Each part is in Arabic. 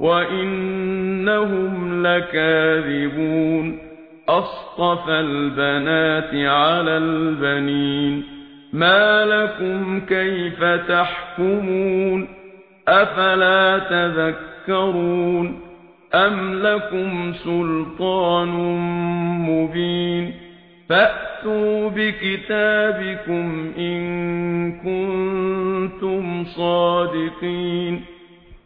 وَإِنَّهُمْ لَكَاذِبُونَ أَصْطَفَى الْبَنَاتِ عَلَى الْبَنِينَ مَا لَكُمْ كَيْفَ تَحْكُمُونَ أَفَلَا تَذَكَّرُونَ أَمْ لَكُمْ سُلْطَانٌ مُبِينٌ فَأْتُوا بِكِتَابِكُمْ إِن كُنتُمْ صَادِقِينَ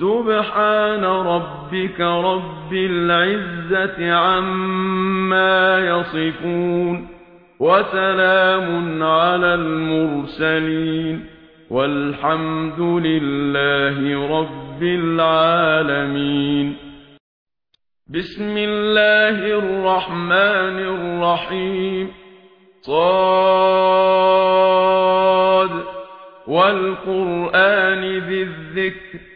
سبحان ربك رب العزة عما يصفون وسلام على المرسلين والحمد لله رب العالمين بسم الله الرحمن الرحيم صاد والقرآن ذي الذكر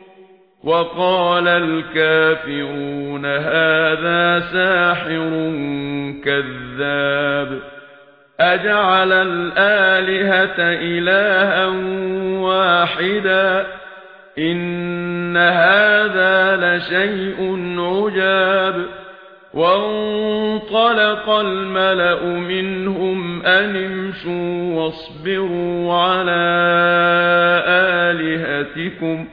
وقال الكافرون هذا ساحر كذاب أجعل الآلهة إلها واحدا إن هذا لشيء عجاب وانطلق الملأ منهم أن امشوا واصبروا على آلهتكم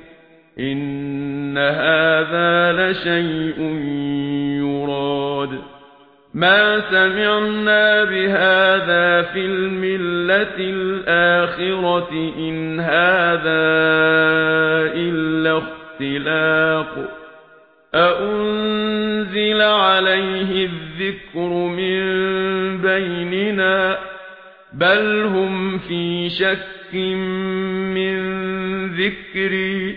ان هذا لشيء يراد ما سمعنا بهذا في المله الاخره ان هذا الا اختلاق اانزل عليه الذكر من بيننا بل هم في شك من ذكري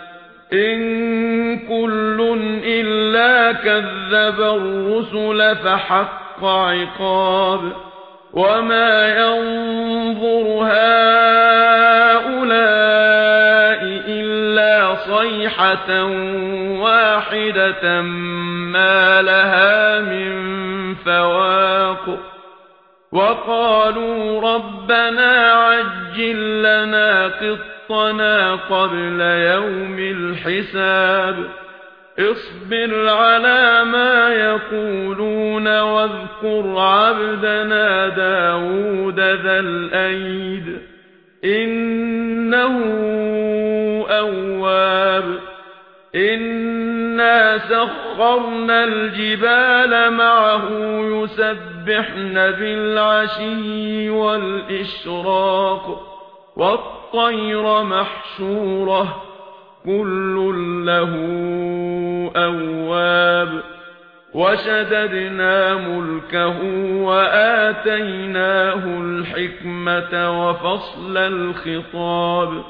إن كل إلا كذب الرسل فحق عقاب وما ينظر هؤلاء إلا صيحة واحدة ما لها من فواق وقالوا ربنا عجل لنا قط خلقنا قبل يوم الحساب اصبر على ما يقولون واذكر عبدنا داود ذا الأيد إنه أواب إنا سخرنا الجبال معه يسبحن بالعشي والإشراق والطير محشورة. كل له أواب. وشددنا ملكه وآتيناه الحكمة وفصل الخطاب.